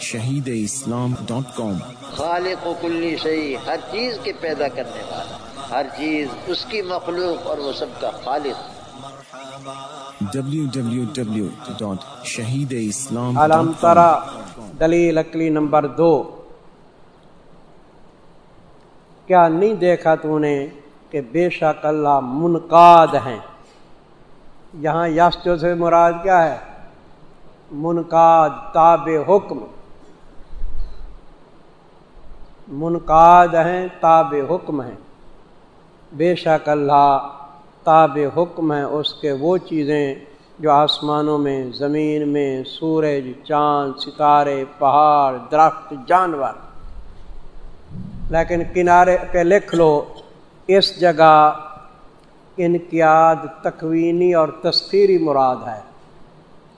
Shaheed Islam dot کام۔ خالق و کلی شہی ہر چیز کے پیدا کرنے والا ہر چیز اس کی مخلوق اور وہ سب کا خالق۔ شہید اسلام علم ترا دلیل اکلی نمبر دو۔ کیا نہیں دیکھا تو نے کہ بے شک اللہ منقاد ہیں؟ یہاں یس سے مراد کیا ہے؟ منقاد تاب حکم۔ منقاد ہیں تاب حکم ہیں۔ بے شک اللہ تاب حکم ہیں اس کے وہ چیزیں جو آسمانوں میں، زمین میں، سورج، چاند، ستارے، پہاڑ، درخت، جانور۔ لیکن کنارے پہ لکھ لو، اس جگہ انقیاد، تکوینی اور تسخیری مراد ہے۔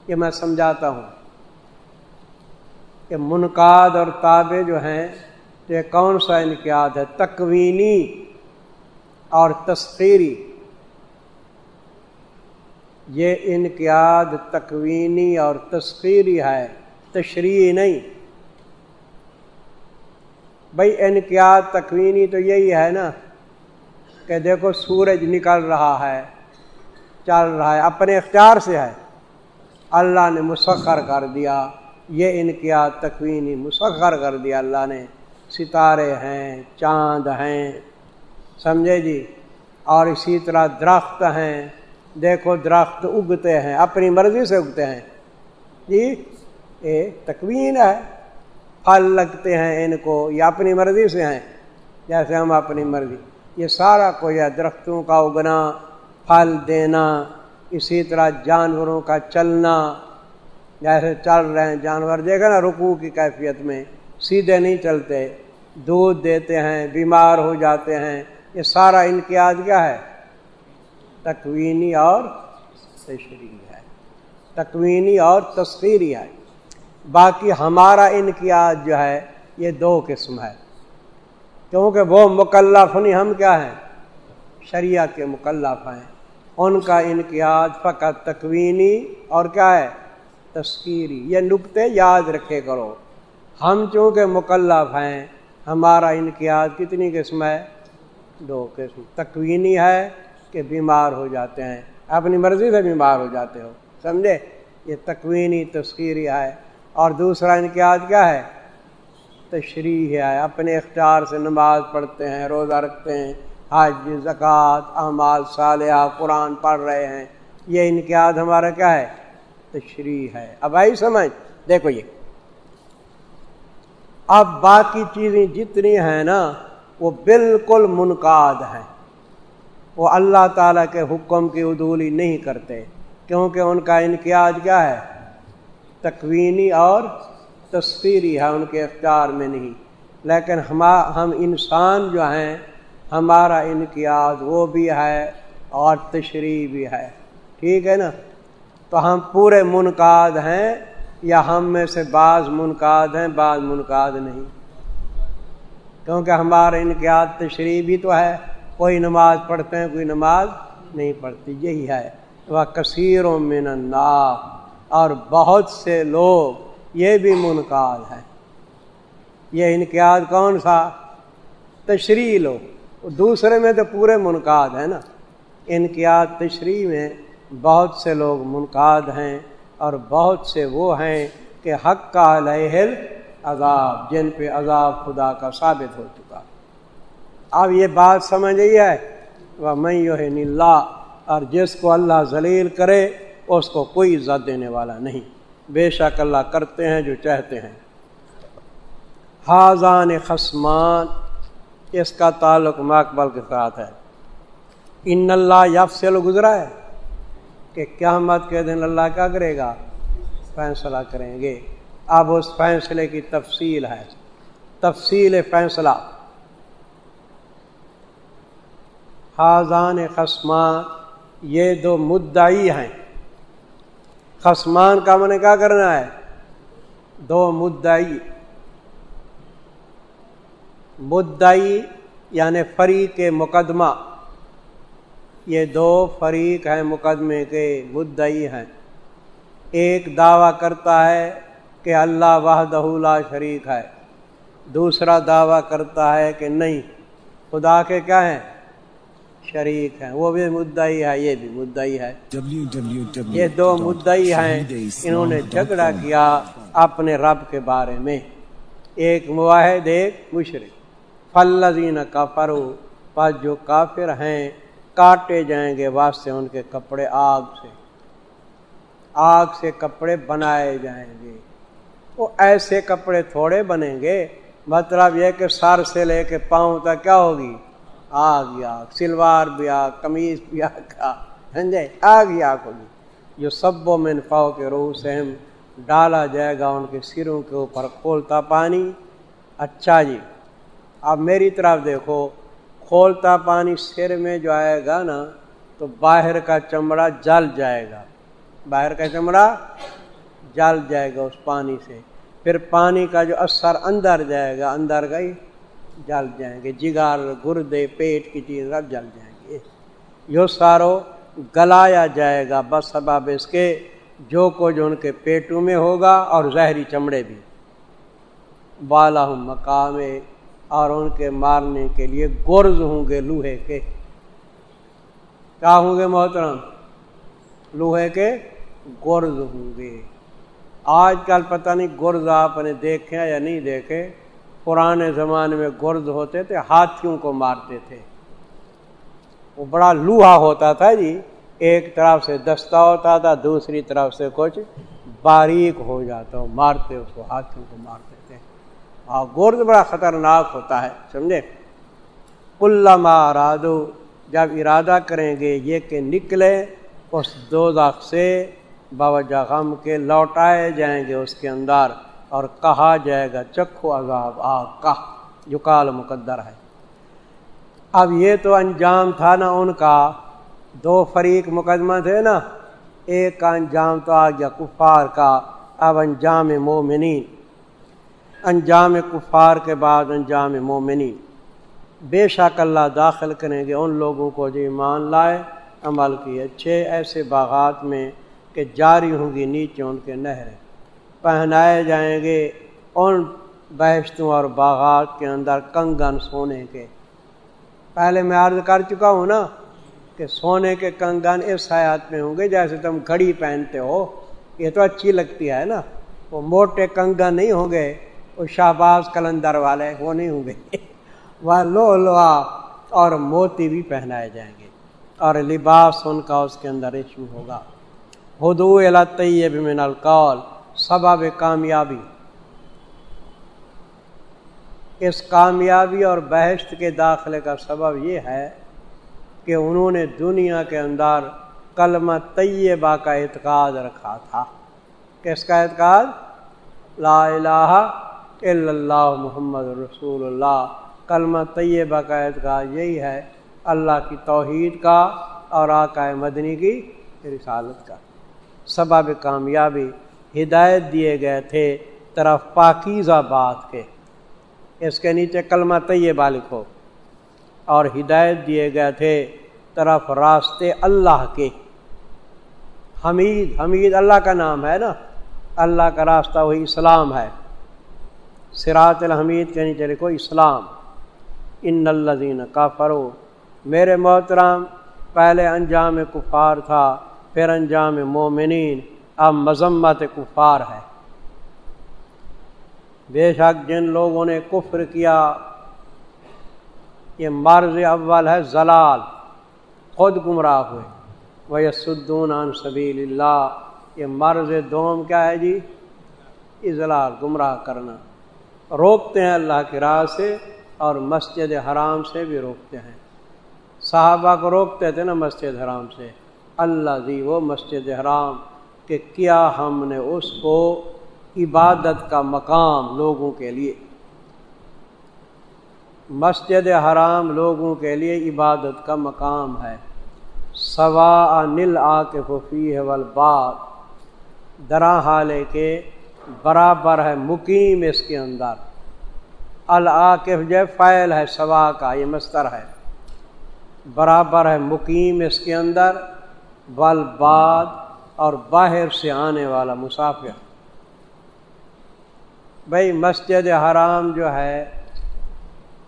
یہ میں سمجھاتا ہوں کہ منقاد اور تابع جو ہیں یہ کون سا انقیاد ہے؟ تکوینی اور تسخیری۔ یہ انقیاد تکوینی اور تسخیری ہے، تشریح نہیں۔ بھائی انقیاد تکوینی تو یہی ہے نا کہ دیکھو سورج نکل رہا ہے، چل رہا ہے، اپنے اختیار سے ہے۔ اللہ نے مسخر کر دیا، یہ انقیاد تکوینی مسخر کر دیا اللہ نے۔ ستارے ہیں، چاند ہیں، سمجھے جی؟ اور اسی طرح درخت ہیں۔ دیکھو درخت اگتے ہیں، اپنی مرضی سے اگتے ہیں۔ جی یہ تکوین ہے۔ پھل لگتے ہیں ان کو، یہ اپنی مرضی سے ہیں، جیسے ہم اپنی مرضی۔ یہ سارا کوئی ہے، درختوں کا اگنا، پھل دینا، اسی طرح جانوروں کا چلنا۔ جیسے چل رہے ہیں جانور دیکھا نا رکو کی کیفیت میں۔ سیدھے نہیں چلتے، دودھ دیتے ہیں، بیمار ہو جاتے ہیں۔ یہ سارا انقیاد کیا ہے؟ تکوینی اور تشریح ہے۔ تکوینی اور تصویری ہے۔ باقی ہمارا انقیاد جو ہے، یہ دو قسم ہے۔ کیونکہ وہ مکلف نہیں، ہم کیا ہیں؟ شریعت کے مکلف ہیں۔ ان کا انقیاد فقط تکوینی اور کیا ہے؟ تسکیری یہ نقطے یاد رکھے کرو۔ ہم چونکہ مکلف ہیں، ہمارا انقیاد کتنی قسم ہے؟ دو قسم۔ تکوینی ہے کہ بیمار ہو جاتے ہیں۔ اپنی مرضی سے بیمار ہو جاتے ہو۔ سمجھے؟ یہ تکوینی تسکیری ہے۔ اور دوسرا انقیاد کیا ہے؟ تشریح ہے۔ اپنے اختیار سے نماز پڑھتے ہیں، روزہ رکھتے ہیں۔ حج، زکوٰۃ، اعمال صالحہ، قرآن پڑھ رہے ہیں۔ یہ انقیاد ہمارا کیا ہے؟ تشریح ہے۔ اب آئی سمجھ۔ دیکھو یہ۔ اب باقی چیزیں جتنی ہیں نا، وہ بالکل منقاد ہیں۔ وہ اللہ تعالیٰ کے حکم کی عدولی نہیں کرتے، کیونکہ ان کا انقیاد کیا ہے؟ تکوینی اور تصویری ہے، ان کے اختیار میں نہیں۔ لیکن ہم ہم انسان جو ہیں، ہمارا انقیاد وہ بھی ہے اور تشریح بھی ہے۔ ٹھیک ہے نا؟ تو ہم پورے منقاد ہیں یا ہم میں سے بعض منقاد ہیں، بعض منقاد نہیں۔ کیونکہ ہمارا انقیاد تشریح بھی تو ہے، کوئی نماز پڑھتے ہیں، کوئی نماز نہیں پڑھتی یہی ہے۔ وہ کثیروں میں اور بہت سے لوگ یہ بھی منقاد ہے یہ انقیاد کون سا؟ تشریح لو دوسرے میں تو پورے منقاد ہیں نا۔ انقیاد تشریح میں بہت سے لوگ منقاد ہیں۔ اور بہت سے وہ ہیں کہ حق کا علیہ عذاب، جن پہ عذاب خدا کا ثابت ہو چکا۔ اب یہ بات سمجھ رہی ہے؟ وہ میں اللہ اور جس کو اللہ ذلیل کرے، اس کو کوئی عزت دینے والا نہیں۔ بے شک اللہ کرتے ہیں جو چاہتے ہیں۔ حاضان خسمان اس کا تعلق مقبل کے ساتھ ہے۔ ان اللہ یف سے گزرا ہے۔ کہ قیامت کے دن اللہ کیا کرے گا؟ فیصلہ کریں گے۔ اب اس فیصلے کی تفصیل ہے۔ تفصیل فیصلہ۔ حاضان خسمان یہ دو مدعی ہیں۔ خسمان کا میں نے کیا کرنا ہے؟ دو مدعی۔ مدعی یعنی فریق مقدمہ۔ یہ دو فریق ہیں مقدمے کے مدعی ہیں۔ ایک دعویٰ کرتا ہے کہ اللہ وحدہ لا شریک ہے۔ دوسرا دعویٰ کرتا ہے کہ نہیں خدا کے کیا ہیں؟ شریک ہیں۔ وہ بھی مدعی ہے یہ بھی مدعی ہے۔ یہ دو مدعی ہیں انہوں نے جھگڑا کیا اپنے رب کے بارے میں۔ ایک معاہد ایک مشرق۔ فلزین کا فرو پس جو کافر ہیں کاٹے جائیں گے واسطے ان کے کپڑے آگ سے۔ آگ سے کپڑے بنائے جائیں گے۔ وہ ایسے کپڑے تھوڑے بنیں گے۔ مطلب یہ کہ سر سے لے کے پاؤں تک کیا ہوگی؟ آگ آگ۔ سلوار بھی آگ کمیز بھی آگ۔ سمجھے؟ آگ آگ ہوگی۔ جو سب و منفاؤ کے روح سے ہم ڈالا جائے گا، ان کے سروں کے اوپر کھولتا پانی۔ اچھا جی اب میری طرف دیکھو۔ کھولتا پانی سر میں جو آئے گا نا، تو باہر کا چمڑا جل جائے گا۔ باہر کا چمڑا جل جائے گا اس پانی سے۔ پھر پانی کا جو اثر اندر جائے گا، اندر گئی جل جائیں گے۔ جگار، گردے، پیٹ کی چیز سب جل جائیں گے۔ یہ سارو گلایا جائے گا۔ بس سباب اس کے جو کچھ ان کے پیٹوں میں ہوگا اور زہری چمڑے بھی۔ بالا ہوں مقام اور ان کے مارنے کے لیے گرز ہوں گے لوہے کے۔ کیا ہوں گے محترم؟ لوہے کے گرز ہوں گے۔ آج کل پتہ نہیں گرز آپ نے دیکھے یا نہیں دیکھے۔ پرانے زمانے میں گرز ہوتے تھے، ہاتھیوں کو مارتے تھے۔ وہ بڑا لوہا ہوتا تھا جی ایک طرف سے دستہ ہوتا تھا، دوسری طرف سے کچھ باریک ہو جاتا مارتے اس کو، ہاتھیوں کو مارتے۔ تھے ہاں گرد بڑا خطرناک ہوتا ہے، سمجھے؟ کل مارادو جب ارادہ کریں گے یہ کہ نکلے اس دو سے باوجہ غم کے لوٹائے جائیں گے اس کے اندر اور کہا جائے گا، چکھو عذاب آگ کا جو کال مقدر ہے۔ اب یہ تو انجام تھا نا ان کا، دو فریق مقدمہ تھے نا، ایک کا انجام تو آ گیا کفار کا، اب انجام مومنین۔ انجام کفار کے بعد انجام مومنین۔ بے شک اللہ داخل کریں گے ان لوگوں کو جو ایمان لائے، عمل کی اچھے ایسے باغات میں کہ جاری ہوں گی نیچے ان کے نہریں۔ پہنائے جائیں گے ان بحشتوں اور باغات کے اندر کنگن سونے کے۔ پہلے میں عرض کر چکا ہوں نا کہ سونے کے کنگن اس حیات میں ہوں گے جیسے تم گھڑی پہنتے ہو۔ یہ تو اچھی لگتی ہے نا، وہ موٹے کنگن نہیں ہوں گے۔ وہ شہباز کلندر والے وہ نہیں ہوں گے۔ وہ لو لوا اور موتی بھی پہنائے جائیں گے اور لباس ان کا اس کے اندر ریشم ہوگا۔ ہدو طیب من القول، سبب کامیابی۔ اس کامیابی اور بحث کے داخلے کا سبب یہ ہے کہ انہوں نے دنیا کے اندر کلمہ طیبہ کا اعتقاد رکھا تھا۔ کس کا اعتقاد؟ لا الہ اللہ محمد رسول اللہ۔ کلمہ طیبہ کا اعتقاد یہی ہے، اللہ کی توحید کا اور آقا مدنی کی رسالت کا۔ سبب کامیابی ہدایت دیے گئے تھے طرف پاکیزہ بات کے۔ اس کے نیچے کلمہ طیبہ لکھو۔ اور ہدایت دیے گئے تھے طرف راستے اللہ کے۔ حمید حمید اللہ کا نام ہے نا؟ اللہ کا راستہ وہی اسلام ہے۔ سراط الحمید کے نیچے لکھو اسلام۔ ان الزین کا فرو میرے محترام پہلے انجام کفار تھا، پھر انجام مومنین۔ اب مذمت کفار ہے۔ بے شک جن لوگوں نے کفر کیا، یہ مرض اول ہے زلال، خود گمراہ ہوئے۔ وہ یسدون عن سبیل اللہ یہ مرض دوم کیا ہے جی؟ اضلال، گمراہ کرنا۔ روکتے ہیں اللہ کی راہ سے اور مسجد حرام سے بھی روکتے ہیں۔ صحابہ کو روکتے تھے نا مسجد حرام سے۔ اللہ دی وہ مسجد حرام کہ کیا ہم نے اس کو عبادت کا مقام لوگوں کے لیے۔ مسجد حرام لوگوں کے لیے عبادت کا مقام ہے۔ سوا نل آ کے ففی ہے ولبات درا حالے کے برابر ہے، مقیم اس کے اندر۔ العاقف جو فعل ہے سوا کا، یہ مستر ہے۔ برابر ہے، مقیم اس کے اندر۔ ول اور باہر سے آنے والا مسافر۔ بھائی مسجد حرام جو ہے،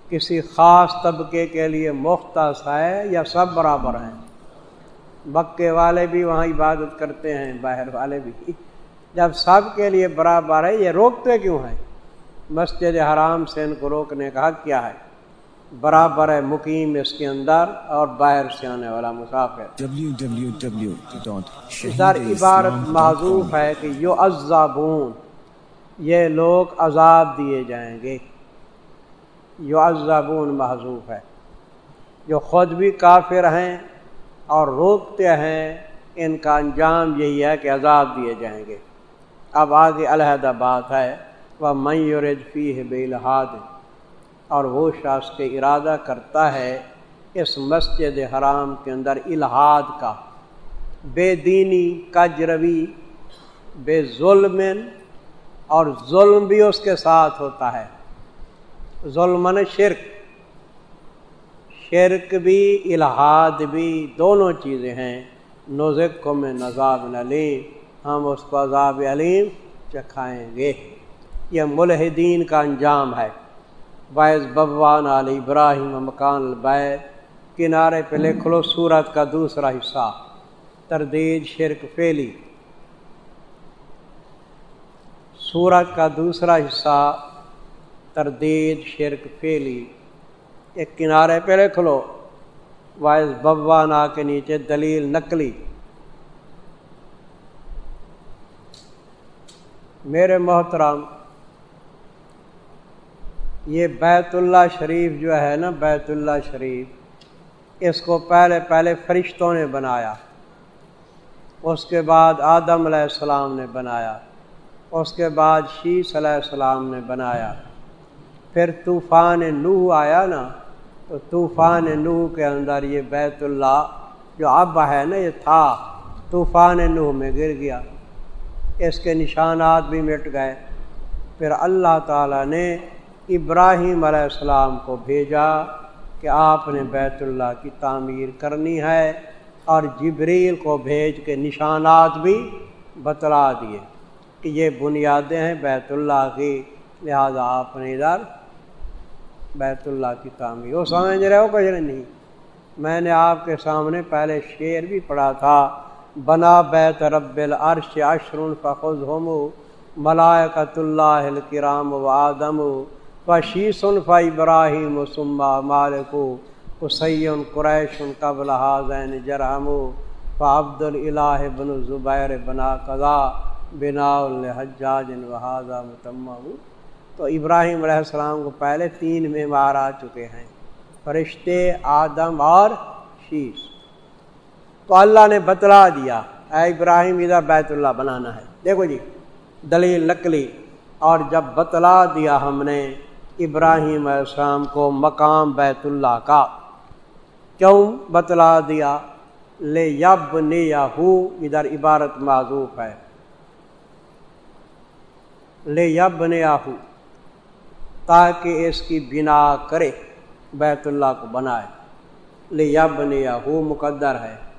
کسی خاص طبقے کے لیے مختص ہے یا سب برابر ہیں؟ مکے والے بھی وہاں عبادت کرتے ہیں، باہر والے بھی۔ جب سب کے لیے برابر ہے یہ روکتے کیوں ہیں؟ مسجد حرام سے ان کو روکنے کا حق کیا ہے؟ برابر ہے مقیم اس کے اندر اور باہر سے آنے والا مسافر۔ سر عبارت معذوف ہے کہ یو عذابون یہ لوگ عذاب دیے جائیں گے۔ یو عذابون محضوف ہے۔ جو خود بھی کافر ہیں اور روکتے ہیں ان کا انجام یہی ہے کہ عذاب دیے جائیں گے۔ اب آگے علیحدہ بات ہے وہ میور فی ہے بے الحاد اور وہ شخص کے ارادہ کرتا ہے اس مسجد حرام کے اندر الحاد کا۔ بے دینی کجروی بے ظلم اور ظلم بھی اس کے ساتھ ہوتا ہے۔ ظلم شرک۔ شرک بھی، الحاد بھی، دونوں چیزیں ہیں۔ نوزک کو میں نذاب علیم ہم اس کو عذاب علیم چکھائیں گے۔ یہ ملحدین کا انجام ہے۔ باعث ببوان علی ابراہیم مکان البید کنارے پہ لکھ لو سورت کا دوسرا حصہ۔ تردید، شرک فیلی سورت کا دوسرا حصہ، تردید، شرک فیلی ایک کنارے پہ لکھ لو۔ باعث ببوانا کے نیچے دلیل نقلی میرے محترم، یہ بیت اللہ شریف جو ہے نا، بیت اللہ شریف، اس کو پہلے پہلے فرشتوں نے بنایا۔ اس کے بعد آدم علیہ السلام نے بنایا۔ اس کے بعد شیش علیہ السلام نے بنایا۔ پھر طوفان نوح آیا نا، تو طوفان نوح کے اندر یہ بیت اللہ جو اب ہے نا، یہ تھا، طوفان نوح میں گر گیا۔ اس کے نشانات بھی مٹ گئے۔ پھر اللہ تعالیٰ نے ابراہیم علیہ السلام کو بھیجا کہ آپ نے بیت اللہ کی تعمیر کرنی ہے اور جبریل کو بھیج کے نشانات بھی بتلا دیے کہ یہ بنیادیں ہیں بیت اللہ کی، لہذا آپ نے ادھر بیت اللہ کی تعمیر۔ وہ سمجھ رہے ہو کچھ نہیں۔ میں نے آپ کے سامنے پہلے شعر بھی پڑھا تھا۔ بنا بیت رب العرش اشرن فخذ ہم ملائکۃ اللہ الکرام و آدم فشیسن ف ابراہیم و سما مالک حسین قریش قبل حاضین جرحم ف عبد الہ بن زبیر بنا قضا بنا الحجاج وحاظہ متم تو ابراہیم علیہ السلام کو پہلے تین معمار آ چکے ہیں فرشتے آدم اور شیش تو اللہ نے بتلا دیا، اے ابراہیم ادھر بیت اللہ بنانا ہے۔ دیکھو جی دلیل نقلی۔ اور جب بتلا دیا ہم نے ابراہیم علیہ السلام کو مقام بیت اللہ کا، کیوں بتلا دیا؟ لے یب نے ادھر عبارت معذوف ہے۔ لے یب نے تاکہ اس کی بنا کرے بیت اللہ کو بنائے۔ لے یب نے مقدر ہے۔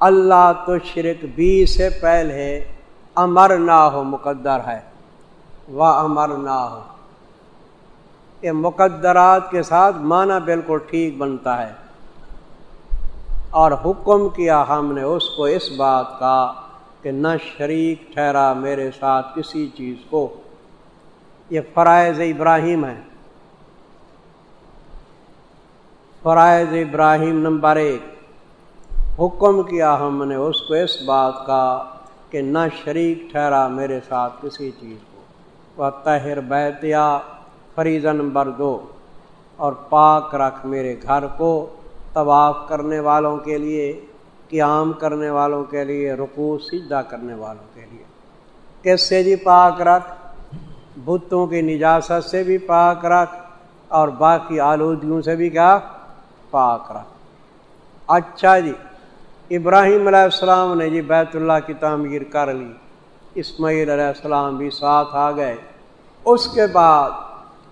اللہ تو شرک بھی سے پہلے امر نہ ہو مقدر ہے۔ و امر نہ ہو یہ مقدرات کے ساتھ معنی بالکل ٹھیک بنتا ہے۔ اور حکم کیا ہم نے اس کو، اس بات کا، کہ نہ شریک ٹھہرا میرے ساتھ کسی چیز کو۔ یہ فرائض ابراہیم ہے فرائض ابراہیم نمبر ایک۔ حکم کیا ہم نے اس کو، اس بات کا کہ نہ شریک ٹھہرا میرے ساتھ کسی چیز کو۔ وہ تہر بیتیا فریضہ نمبر دو اور پاک رکھ میرے گھر کو طواف کرنے والوں کے لیے، قیام کرنے والوں کے لیے رکو سجدہ کرنے والوں کے لیے۔ کس سے جی پاک رکھ؟ بتوں کی نجاست سے بھی پاک رکھ اور باقی آلودگیوں سے بھی کیا؟ پاک رکھ۔ اچھا جی ابراہیم علیہ السلام نے جی بیت اللہ کی تعمیر کر لی، اسماعیل علیہ السلام بھی ساتھ آ گئے۔ اس کے بعد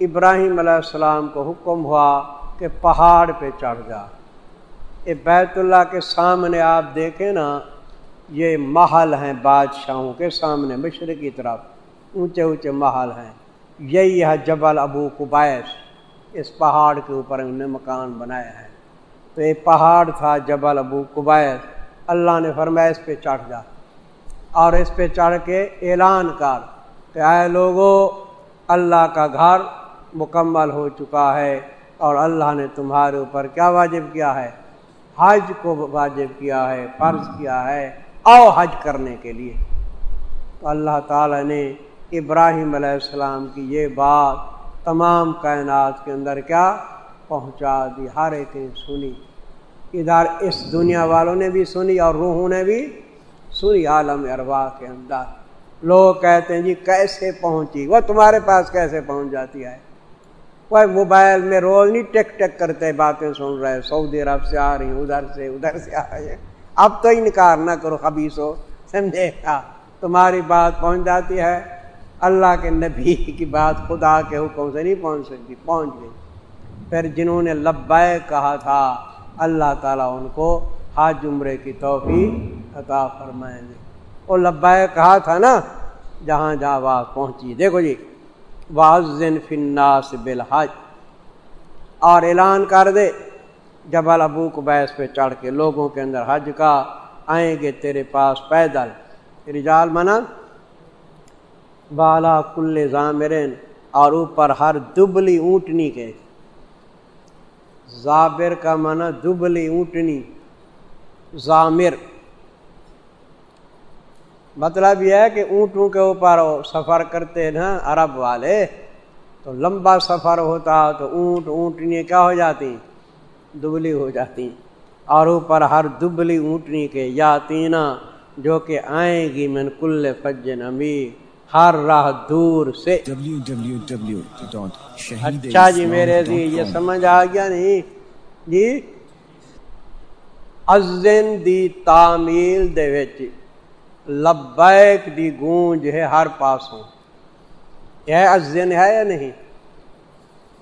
ابراہیم علیہ السلام کو حکم ہوا کہ پہاڑ پہ چڑھ جا۔ یہ بیت اللہ کے سامنے آپ دیکھیں نا، یہ محل ہیں بادشاہوں کے سامنے، مشرق کی طرف۔ اونچے اونچے محل ہیں۔ یہی ہے جبل ابو قبیس۔ اس پہاڑ کے اوپر انہوں نے مکان بنایا ہے۔ تو یہ پہاڑ تھا جبل ابو قبیس اللہ نے فرمایا، اس پہ چڑھ جا۔ اور اس پہ چڑھ کے اعلان کر کہ اے لوگوں اللہ کا گھر مکمل ہو چکا ہے اور اللہ نے تمہارے اوپر کیا واجب کیا ہے؟ حج کو واجب کیا ہے، فرض کیا ہے او حج کرنے کے لیے۔ تو اللہ تعالیٰ نے ابراہیم علیہ السلام کی یہ بات تمام کائنات کے اندر کیا؟ پہنچا دی ہر ایک نے سنی۔ ادھر اس دنیا والوں نے بھی سنی اور روحوں نے بھی سنی، عالم اروا کے اندر۔ لوگ کہتے ہیں جی کیسے پہنچی؟ وہ تمہارے پاس کیسے پہنچ جاتی ہے؟ وہ موبائل میں روز نہیں ٹک ٹک کرتے باتیں سن رہے، سعودی عرب سے آ رہی ادھر سے ادھر سے آ رہی ہیں۔ اب تو انکار نہ کرو، خبیص ہو، سمجھے؟ گا تمہاری بات پہنچ جاتی ہے۔ اللہ کے نبی کی بات خدا کے حکم سے نہیں پہنچ سکتی، پہنچ گئی۔ پھر جنہوں نے لبائے کہا تھا، اللہ تعالیٰ ان کو حاج عمرے کی توفیق عطا فرمائیں گے۔ وہ لبائے کہا تھا نا، جہاں جہاں بات پہنچی۔ دیکھو جی واضن فناس بالحج۔ اور اعلان کر دے، جبل ابو کو بیس پہ چڑھ کے لوگوں کے اندر حج کا، آئیں گے تیرے پاس پیدل۔ رجال منا بالا کل زامرین اور اوپر ہر دبلی اونٹنی کے زابر کا منع دبلی، اونٹنی، زامر۔ مطلب یہ ہے کہ اونٹوں کے اوپر سفر کرتے نا عرب والے، تو لمبا سفر ہوتا تو اونٹ، اونٹنی کیا ہو جاتی؟ دبلی ہو جاتی۔ اور اوپر ہر دبلی، اونٹنی کے یا جو کہ آئیں گی، من کل فجن امی ہر راہ دور سے۔ اچھا جی میرے جی یہ سمجھ آ گیا نہیں؟ جی۔ ازن دی تعمیل دے وچ لبیک دی گونج ہے ہر پاسوں۔ یہ ازن ہے یا نہیں؟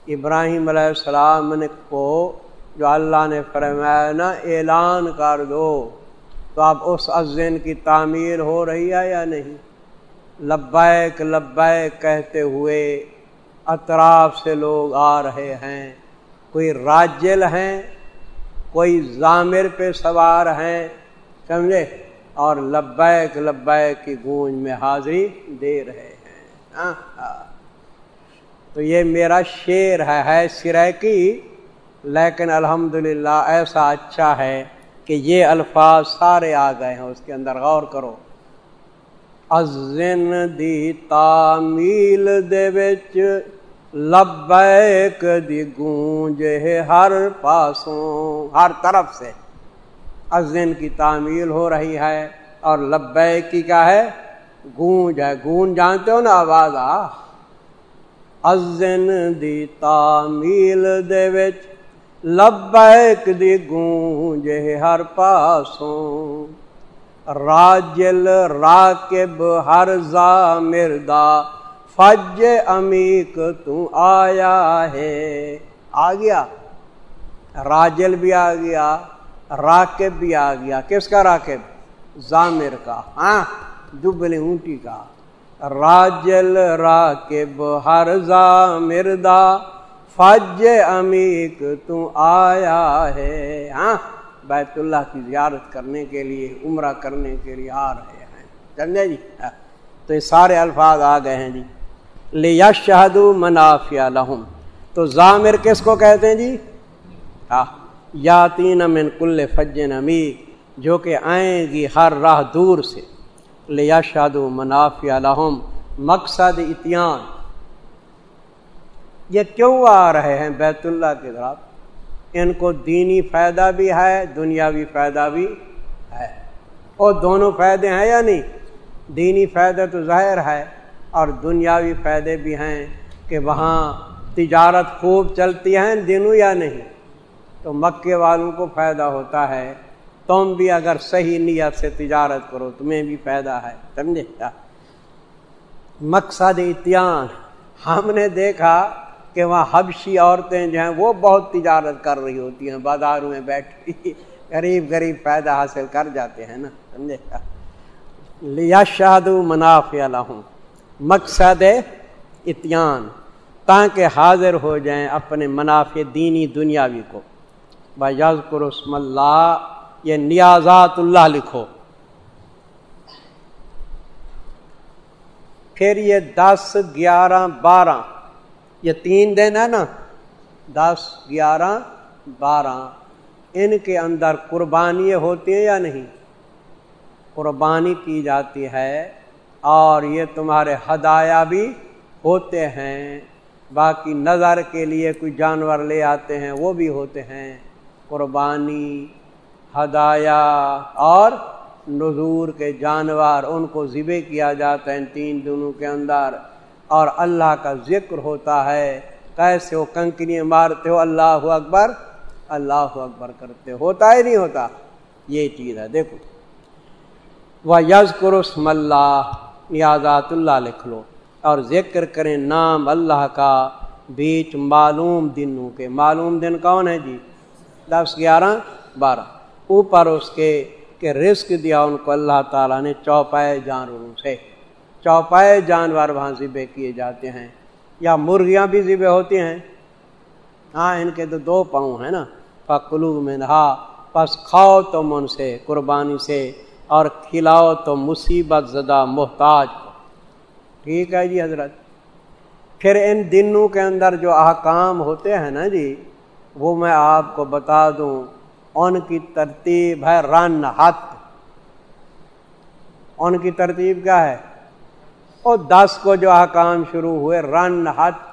ابراہیم علیہ السلام نے کو جو اللہ نے فرمایا نا اعلان کر دو۔ تو اب اس ازن کی تعمیر ہو رہی ہے یا نہیں؟ لبیک لبیک کہتے ہوئے اطراف سے لوگ آ رہے ہیں۔ کوئی راجل ہیں، کوئی ضامر پہ سوار ہیں، سمجھے؟ اور لبیک لبیک کی گونج میں حاضری دے رہے ہیں۔ ہاں ہاں۔ تو یہ میرا شعر ہے ہے سرکی لیکن الحمدللہ ایسا اچھا ہے کہ یہ الفاظ سارے آ گئے ہیں، اس کے اندر غور کرو۔ ازن دی تعمیل دے وچ لبیک دی گونج ہے ہر پاسوں ہر طرف سے ازن کی تعمیل ہو رہی ہے اور لبیک کی کیا ہے گونج ہے گونج جانتے ہو نا آواز آ ازن دی تعمیل دے وچ لبیک دی گونج ہے ہر پاسوں راجل راکب ہر زا مردا فج امیک تو آیا ہے۔ آ گیا۔ راجل بھی آ گیا، راکب بھی آ گیا۔ کس کا راکب؟ زامر کا۔ ہاں دبلی اونٹی کا۔ راجل راکب ہر زا مردا فج امیک تو آیا ہے۔ ہاں۔ بیت اللہ کی زیارت کرنے کے لیے، عمرہ کرنے کے لیے آ رہے ہیں۔ سمجھے جی؟ ہاں۔ تو یہ سارے الفاظ آ گئے ہیں جی۔ لیا شہد منافیہ لہم۔ تو ضامر کس کو کہتے ہیں جی؟ ہاں۔ یا تین من کل فجن امی جو کہ آئیں گی ہر راہ دور سے۔ لیا شہد منافیہ لہم۔ مقصد اتیان۔ یہ کیوں آ رہے ہیں بیت اللہ کی طرف ان کو دینی فائدہ بھی ہے، دنیاوی فائدہ بھی ہے۔ اور دونوں فائدے ہیں یا نہیں؟ دینی فائدہ تو ظاہر ہے اور دنیاوی فائدے بھی ہیں کہ وہاں تجارت خوب چلتی ہیں دنوں یا نہیں؟ تو مکے والوں کو فائدہ ہوتا ہے۔ تم بھی اگر صحیح نیت سے تجارت کرو، تمہیں بھی فائدہ ہے، سمجھے؟ مقصد اتیان۔ ہم نے دیکھا کہ وہاں حبشی عورتیں جو ہیں وہ بہت تجارت کر رہی ہوتی ہیں، بازاروں میں بیٹھ غریب غریب فائدہ حاصل کر جاتے ہیں نا، سمجھے؟ لیا شاد منافع الحم مقصد اتیان، تاکہ حاضر ہو جائیں اپنے منافع دینی دنیاوی کو۔ بجز قرسم اللہ یہ نیازات اللہ لکھو۔ پھر یہ دس، گیارہ، بارہ یہ تین دن ہے نا، دس، گیارہ، بارہ۔ ان کے اندر قربانی ہوتی ہیں یا نہیں؟ قربانی کی جاتی ہے اور یہ تمہارے ہدایا بھی ہوتے ہیں۔ باقی نظر کے لیے کوئی جانور لے آتے ہیں، وہ بھی ہوتے ہیں۔ قربانی، ہدایا اور نظور کے جانور، ان کو ذبح کیا جاتا ہے ان تین دنوں کے اندر۔ اور اللہ کا ذکر ہوتا ہے۔ کیسے وہ کنکنی مارتے ہو، اللہ اکبر اللہ اکبر کرتے ہوتا ہی نہیں ہوتا۔ یہ چیز ہے، دیکھو۔ وہ یز کرسم اللہ نیازات اللہ لکھ لو۔ اور ذکر کریں نام اللہ کا، بیچ معلوم دنوں کے۔ معلوم دن کون ہے جی؟ دس، گیارہ، بارہ۔ اوپر اس کے کہ رزق دیا، ان کو اللہ تعالیٰ نے چوپائے جانوروں سے۔ چوپائے جانور وہاں ذبح کیے جاتے ہیں یا مرغیاں بھی ذبح ہوتی ہیں۔ ہاں ان کے تو دو پاؤں ہیں نا۔ پکلو میں نہا پس کھاؤ تم ان سے قربانی سے اور کھلاؤ تو مصیبت زدہ محتاج کو۔ ٹھیک ہے جی حضرت۔ پھر ان دنوں کے اندر جو احکام ہوتے ہیں نا جی وہ میں آپ کو بتا دوں۔ ان کی ترتیب ہے رن ہت ان کی ترتیب کیا ہے؟ اور دس کو جو احکام شروع ہوئے، رن ہت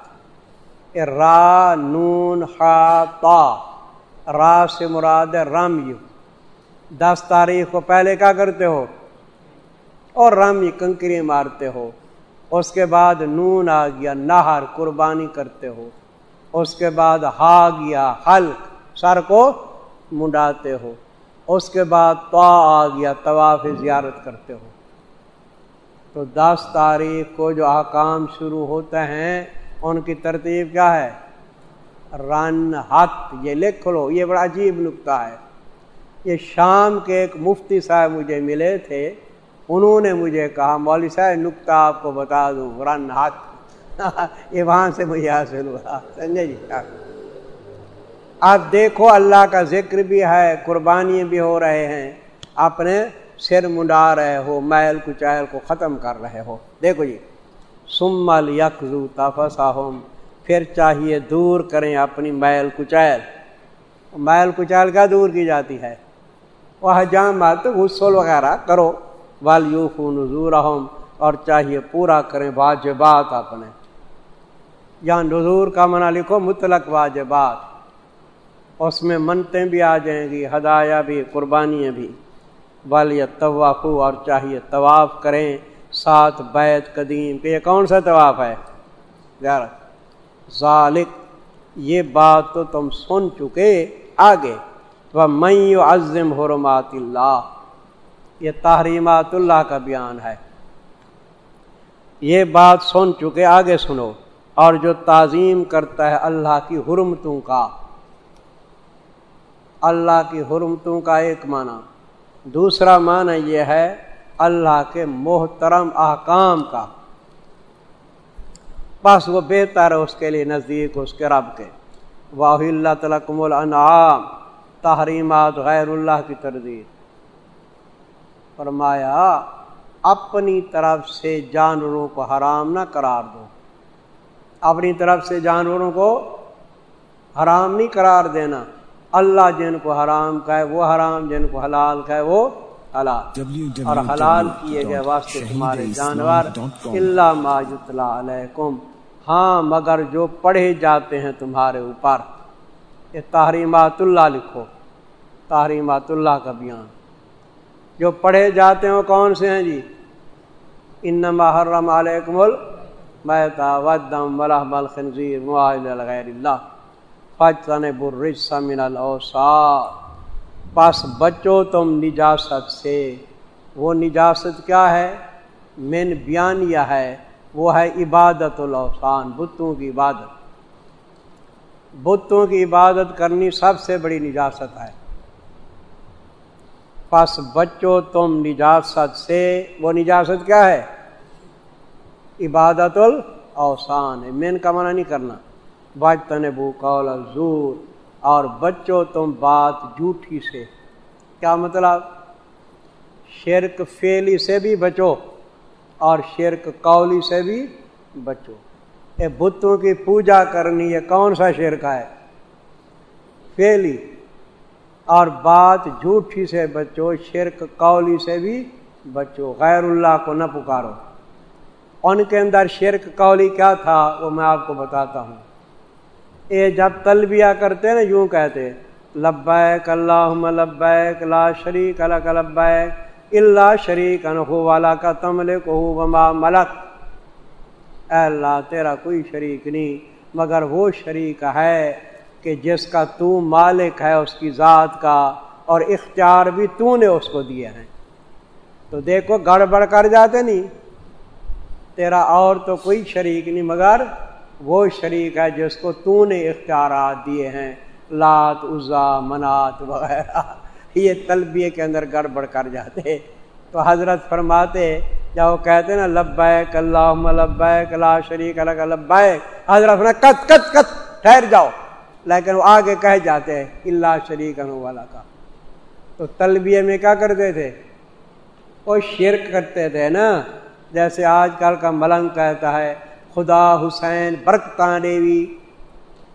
را، نون تا، را سے مراد رم یو۔ دس تاریخ کو پہلے کیا کرتے ہو؟ اور رم کنکری مارتے ہو۔ اس کے بعد نون آ گیا، نہر، قربانی کرتے ہو۔ اس کے بعد ہا گیا، حلق، سر کو منڈاتے ہو۔ اس کے بعد تو آ گیا، طواف زیارت کرتے ہو۔ تو دس تاریخ کو جو احکام شروع ہوتے ہیں، ان کی ترتیب کیا ہے؟ رن ہت، یہ لکھ لو، یہ بڑا عجیب نقطہ ہے۔ یہ شام کے ایک مفتی صاحب مجھے ملے تھے، انہوں نے مجھے کہا مولوی صاحب، نقطہ آپ کو بتا دوں، رن ہاتھ یہ وہاں سے مجھے حاصل ہوا سنجے جی؟ آپ دیکھو، اللہ کا ذکر بھی ہے قربانی بھی ہو رہے ہیں۔ اپنے سر منڈا رہے ہو میل کچیل کو ختم کر رہے ہو۔ دیکھو جی سمل یکزو تفسا پھر چاہیے دور کریں اپنی میل کچیل میل کچیل کا دور کی جاتی ہے؟ وہ جامت غسل وغیرہ کرو۔ والیوفو نظور اور چاہیے پورا کریں واجبات اپنے۔ یا نظور کا منع لکھو، مطلق واجبات۔ اس میں منتیں بھی آ جائیں گی، ہدایہ بھی، قربانیاں بھی۔ والی طوافو اور چاہیے طواف کریں۔ سات بیت قدیم کہ یہ کون سا طواف ہے؟ یار، ذالک، یہ بات تو تم سن چکے آگے۔ وہ میں عظم حرمات اللہ، یہ تحریمات اللہ کا بیان ہے۔ یہ بات سن چکے آگے سنو۔ اور جو تعظیم کرتا ہے اللہ کی حرمتوں کا، اللہ کی حرمتوں کا ایک معنی۔ دوسرا معنی یہ ہے اللہ کے محترم احکام کا۔ بس وہ بہتر ہے اس کے لیے نزدیک اس کے رب کے۔ واہ اللہ تلکم الانعام تحریمات غیر اللہ کی تردید۔ فرمایا، اپنی طرف سے جانوروں کو حرام نہ قرار دو۔ اپنی طرف سے جانوروں کو حرام نہیں قرار دینا۔ اللہ جن کو حرام کا ہے وہ حرام جن کو حلال کا ہے وہ حلال۔ اور حلال کیے گئے واسطے تمہارے جانور اللہ ماجت علیکم۔ ہاں مگر جو پڑھے جاتے ہیں تمہارے اوپر۔ یہ تحریمات اللہ لکھو تحریمات اللہ کا بیان۔ جو پڑھے جاتے ہیں وہ کون سے ہیں جی؟ ان محرم علیکم المیتا ودم ولحم الخنزیر معاہد غیر اللہ۔ فجتن برس من الاوسار پس بچو تم نجاست سے۔ وہ نجاست کیا ہے؟ من بیانیہ ہے۔ وہ ہے عبادت الاوسان بتوں کی عبادت۔ بتوں کی عبادت کرنی سب سے بڑی نجاست ہے۔ پس بچو تم نجاست سے۔ وہ نجاست کیا ہے؟ عبادت ال اوسان ہے مین کا منع نہیں کرنا۔ بج تنبو قول زور اور بچو تم بات جھوٹھی سے۔ کیا مطلب؟ شرک فیلی سے بھی بچو اور شرک قولی سے بھی بچو۔ یہ بتوں کی پوجا کرنی یہ کون سا شرک ہے؟ فیلی اور بات جھوٹھی سے بچو، شرک قولی سے بھی بچو۔ غیر اللہ کو نہ پکارو۔ ان کے اندر شرک قولی کیا تھا وہ میں آپ کو بتاتا ہوں۔ یہ جب تلبیہ کرتے نا، یوں کہتے لبیک اللہ لبیک لا شریک الک لبیک اللہ شریک انہو والا کا تمل کو ملک۔ اے اللہ، تیرا کوئی شریک نہیں، مگر وہ شریک ہے کہ جس کا تو مالک ہے اس کی ذات کا، اور اختیار بھی تو نے اس کو دیے ہیں۔ تو دیکھو، گڑبڑ کر جاتے نہیں۔ تیرا اور تو کوئی شریک نہیں، مگر وہ شریک ہے جس کو تو نے اختیارات دیے ہیں، لات، عزا، منات وغیرہ۔ یہ تلبیے کے اندر گڑبڑ کر جاتے تو حضرت فرماتے جب وہ کہتے نا، لبیک اللہ لبیک لا شریک الگ لبیک۔ حضرت نے کت کت کت، ٹھہر جاؤ۔ لیکن وہ آگے کہہ جاتے ہیں اللہ شریک والا کا تو تلبیے میں کیا کرتے تھے؟ وہ شرک کرتے تھے نا۔ جیسے آج کل کا ملنگ کہتا ہے خدا حسین برکتاں دیوی۔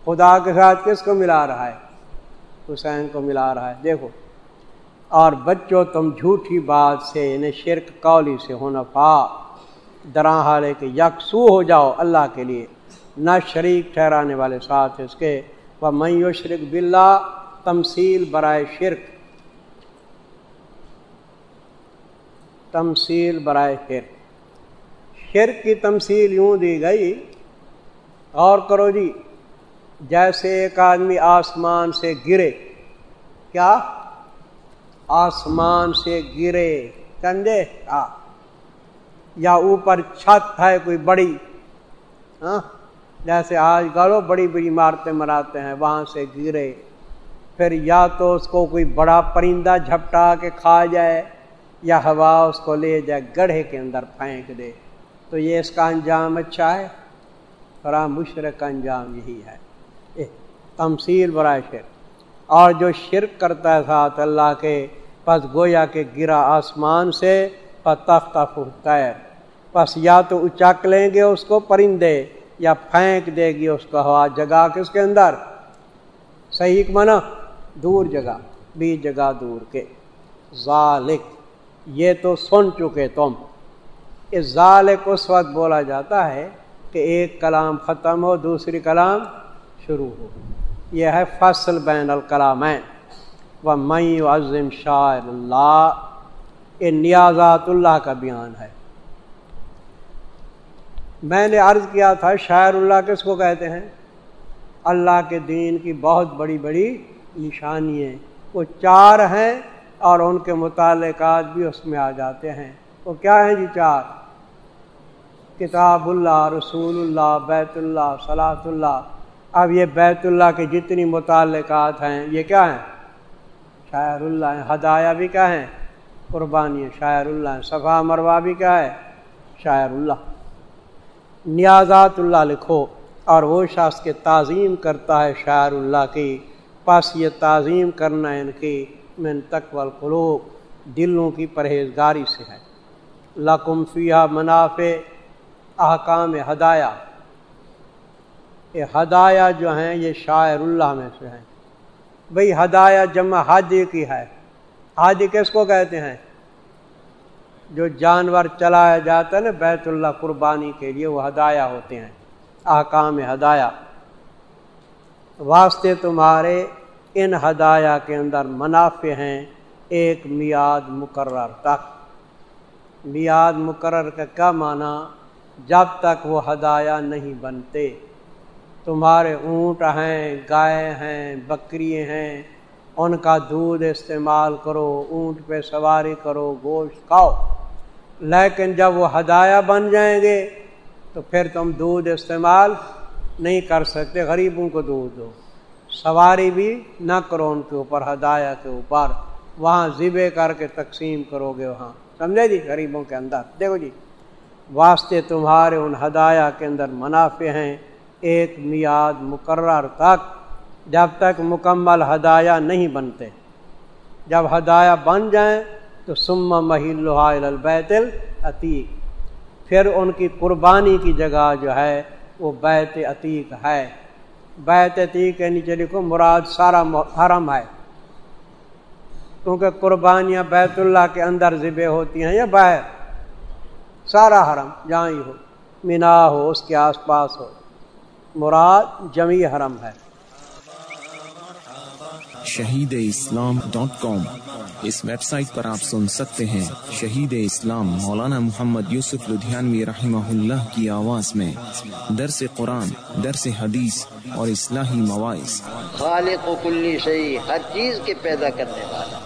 خدا کے ساتھ کس کو ملا رہا ہے؟ حسین کو ملا رہا ہے۔ دیکھو، اور بچوں، تم جھوٹی بات سے انہیں شرک قولی سے ہونا پا دراں حالے کے یکسو ہو جاؤ اللہ کے لیے۔ نہ شریک ٹھہرانے والے ساتھ اس کے۔ وہ میو شرک بلّہ تمسیل برائے شرک۔ تمسیل برائے شرک۔ شرک کی تمثیل یوں دی گئی۔ اور کرو جی جیسے ایک آدمی آسمان سے گرے، کیا؟ آسمان سے گرے کندے ہاں یا اوپر چھت ہے کوئی بڑی ہاں جیسے آج گڑو بڑی بڑی عمارتیں مراتے ہیں، وہاں سے گرے۔ پھر یا تو اس کو کوئی بڑا پرندہ جھپٹا کے کھا جائے، یا ہوا اس کو لے جائے، گڑھے کے اندر پھینک دے۔ تو یہ اس کا انجام اچھا ہے؟ فرا مشرق کا انجام یہی ہے۔ تمثیل برائے شرک۔ اور جو شرک کرتا ہے ساتھ اللہ کے، پس گویا کے گرا آسمان سے تخت تیر۔ پس یا تو اچک لیں گے اس کو پرندے، یا پھینک دے گی اس کو ہوا جگہ کس کے اندر؟ صحیح منا دور جگہ، بھی جگہ دور کے۔ ذالک، یہ تو سن چکے تم۔ اس ذالک اس وقت بولا جاتا ہے کہ ایک کلام ختم ہو، دوسری کلام شروع ہو۔ یہ ہے فصل بین الکلام و میں عظم شاعر اللہ، یہ نیازات اللہ کا بیان ہے۔ میں نے عرض کیا تھا، شاعر اللہ کس کو کہتے ہیں؟ اللہ کے دین کی بہت بڑی بڑی نشانی ہیں وہ چار ہیں اور ان کے متعلقات بھی اس میں آ جاتے ہیں۔ وہ کیا ہیں جی چار؟ کتاب اللہ، رسول اللہ، بیت اللہ صلاح اللہ۔ اب یہ بیت اللہ کے جتنی متعلقات ہیں، یہ کیا ہیں؟ شاعر اللہ ہیں، ہدایہ بھی کیا ہیں؟ قربانی شاعر اللہ ہیں۔ صفا مروا بھی کیا ہے؟ شاعر اللہ۔ نیازات اللہ لکھو۔ اور وہ شخص کے تعظیم کرتا ہے شاعر اللہ کی۔ پس یہ تعظیم کرنا ان کی من تقوال القلوب، دلوں کی پرہیزگاری سے ہے۔ لقم فیہ منافع، احکام ہدایہ۔ یہ ہدایہ جو ہیں، یہ شاعر اللہ میں سے ہیں۔ بھئی ہدایہ جمع حاجی کی ہے۔ حاجی کس کو کہتے ہیں؟ جو جانور چلایا جاتا ہے نا، بیت اللہ قربانی کے لیے، وہ ہدایہ ہوتے ہیں۔ احکام ہدایہ۔ واسطے تمہارے ان ہدایہ کے اندر منافع ہیں، ایک میاد مقرر تک۔ میاد مقرر کا کیا معنی؟ جب تک وہ ہدایہ نہیں بنتے۔ تمہارے اونٹ ہیں، گائے ہیں بکری ہیں، ان کا دودھ استعمال کرو، اونٹ پہ سواری کرو، گوشت کھاؤ۔ لیکن جب وہ ہدایہ بن جائیں گے، تو پھر تم دودھ استعمال نہیں کر سکتے، غریبوں کو دودھ دو۔ سواری بھی نہ کرو ان کے اوپر، ہدایہ کے اوپر۔ وہاں ذبے کر کے تقسیم کرو گے وہاں۔ سمجھے جی؟ غریبوں کے اندر۔ دیکھو جی واسطے تمہارے ان ہدایہ کے اندر منافع ہیں ایک میاد مقرر تک، جب تک مکمل ہدایہ نہیں بنتے۔ جب ہدایہ بن جائیں تو سما محل البیت العتیق۔ پھر ان کی قربانی کی جگہ جو ہے، وہ بیت عتیق ہے۔ بیت عتیق کے نیچے لکھو، مراد سارا حرم ہے۔ کیونکہ قربانیاں بیت اللہ کے اندر ذبح ہوتی ہیں یا باہر۔ سارا حرم جہاں ہی ہو مینا ہو اس کے آس پاس ہو۔ مراد جمی حرم ہے۔ Shaheed Islam dot com. اس ویب سائٹ پر آپ سن سکتے ہیں شہید اسلام مولانا محمد یوسف لدھیانوی رحمہ اللہ کی آواز میں۔ درس قرآن درس حدیث اور اصلاحی مواعث۔ خالق و کلی شہی ہر چیز کے پیدا کرنے والا۔